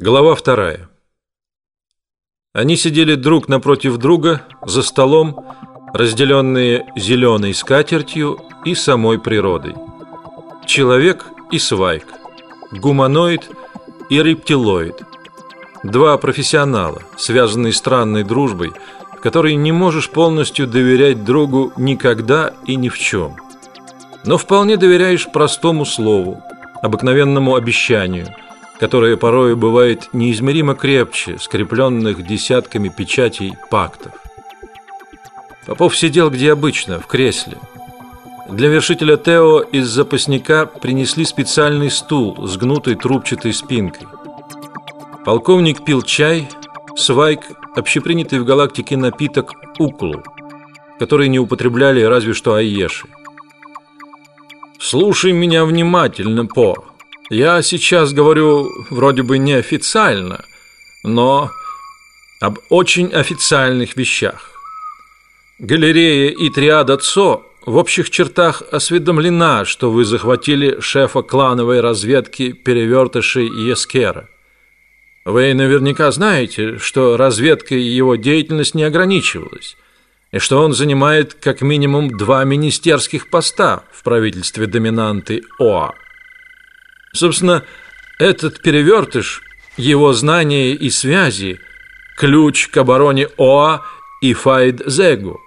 Глава вторая. Они сидели друг напротив друга за столом, разделенные зеленой скатертью и самой природой. Человек и свайк, гуманоид и рептилоид. Два профессионала, связанные странной дружбой, в которой не можешь полностью доверять другу никогда и ни в чем. Но вполне доверяешь простому слову, обыкновенному обещанию – которое порой бывает неизмеримо крепче скрепленных десятками печатей пактов. Попов сидел где обычно, в кресле. Для вершителя Тео из запасника принесли специальный стул с гнутой трубчатой спинкой. Полковник пил чай, свайк общепринятый в галактике напиток уклу, который не употребляли разве что аеши. Слушай меня внимательно, По. Я сейчас говорю вроде бы неофициально, но об очень официальных вещах. Галерея и триада ЦО в общих чертах осведомлена, что вы захватили шефа клановой разведки перевертышей Ескера. Вы наверняка знаете, что разведкой его деятельность не ограничивалась, и что он занимает как минимум два министерских поста в правительстве доминанты ОА. Собственно, этот перевертыш, его знания и связи, ключ к обороне Оа и Файд-Зегу.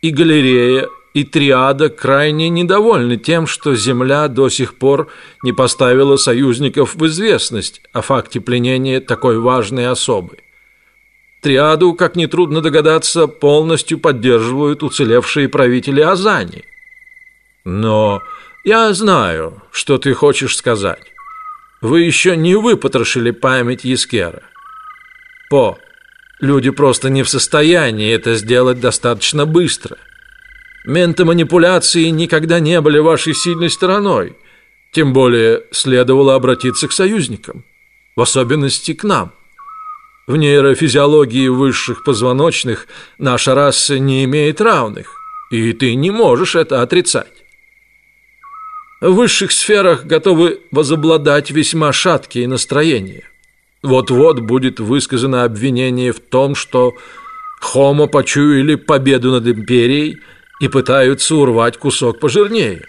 И галерея, и триада крайне недовольны тем, что Земля до сих пор не поставила союзников в известность о факте пленения такой важной особы. Триаду, как нетрудно догадаться, полностью поддерживают уцелевшие правители Азани. Но я знаю, что ты хочешь сказать. Вы еще не выпотрошили память Ескера. По, люди просто не в состоянии это сделать достаточно быстро. Ментоманипуляции никогда не были вашей сильной стороной. Тем более следовало обратиться к союзникам, в особенности к нам. В нейрофизиологии высших позвоночных наша раса не имеет равных, и ты не можешь это отрицать в высших сферах готовы возобладать весьма шаткие настроения. Вот-вот будет высказано обвинение в том, что Хомо почуяли победу над империей и пытаются урвать кусок пожирнее.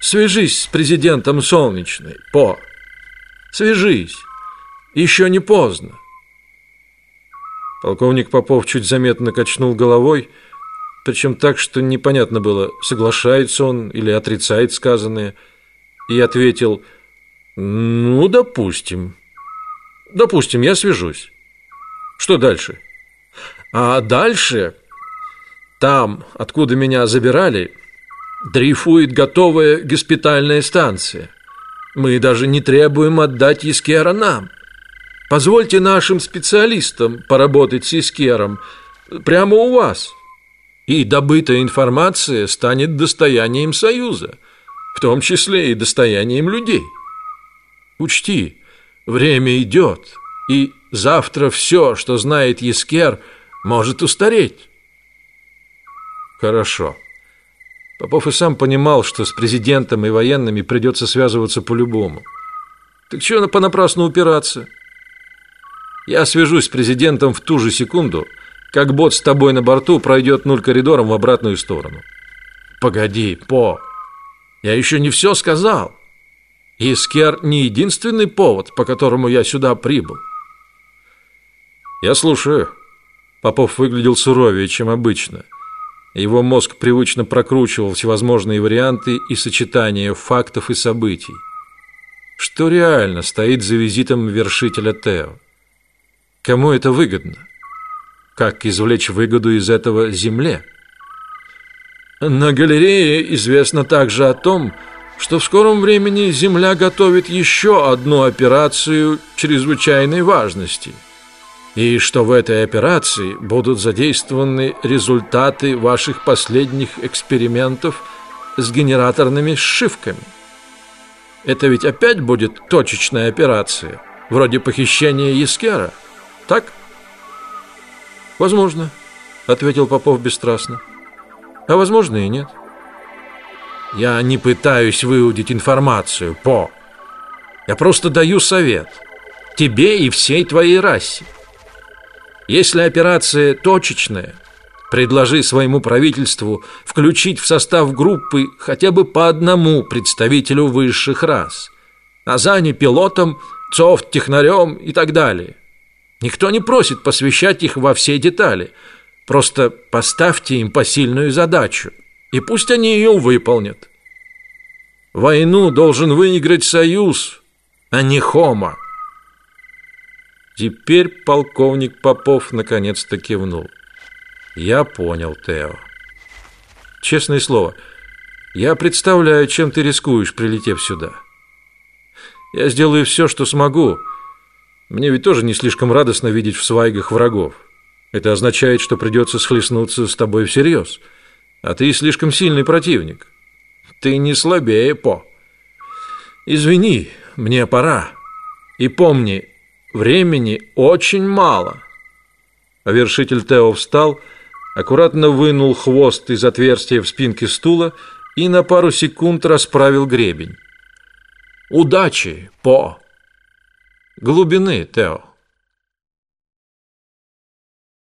Свяжись с президентом Солнечной, По. Свяжись. Еще не поздно. Полковник Попов чуть заметно качнул головой, причем так, что непонятно было, соглашается он или отрицает сказанное. И ответил, ну, допустим. Допустим, я свяжусь. Что дальше? А дальше, там, откуда меня забирали, дрейфует готовая госпитальная станция. Мы даже не требуем отдать Искера нам. Позвольте нашим специалистам поработать с Искером прямо у вас – и добытая информация станет достоянием Союза, в том числе и достоянием людей. Учти, время идет, и завтра все, что знает Ескер, может устареть. Хорошо. Попов и сам понимал, что с президентом и военными придется связываться по-любому. Так чего понапрасну упираться? Я свяжусь с президентом в ту же секунду – как бот с тобой на борту пройдет нуль коридором в обратную сторону. Погоди, По, я еще не все сказал. Искер не единственный повод, по которому я сюда прибыл. Я слушаю. Попов выглядел суровее, чем обычно. Его мозг привычно прокручивал всевозможные варианты и сочетания фактов и событий. Что реально стоит за визитом вершителя Тео? Кому это выгодно? Как извлечь выгоду из этого земле. На галерее известно также о том, что в скором времени Земля готовит еще одну операцию чрезвычайной важности, и что в этой операции будут задействованы результаты ваших последних экспериментов с генераторными сшивками. Это ведь опять будет точечная операция, вроде похищения Ескера, так? Возможно, ответил Попов бесстрастно. А возможно и нет. Я не пытаюсь выудить информацию, По. Я просто даю совет. тебе и всей твоей расе. Если операция точечная, предложи своему правительству включить в состав группы хотя бы по одному представителю высших рас. Азани пилотом, Цофт технарем и так далее. Никто не просит посвящать их во все детали. Просто поставьте им посильную задачу, и пусть они ее выполнят. Войну должен выиграть Союз, а не Хома. Теперь полковник Попов наконец-то кивнул. Я понял, Тео. Честное слово, я представляю, чем ты рискуешь, прилетев сюда. Я сделаю все, что смогу. Мне ведь тоже не слишком радостно видеть в свайгах врагов. Это означает, что придется схлестнуться с тобой всерьез. А ты слишком сильный противник. Ты не слабее, По. Извини, мне пора. И помни, времени очень мало. Вершитель Тео встал, аккуратно вынул хвост из отверстия в спинке стула и на пару секунд расправил гребень. Удачи, По. Глубины, Тео.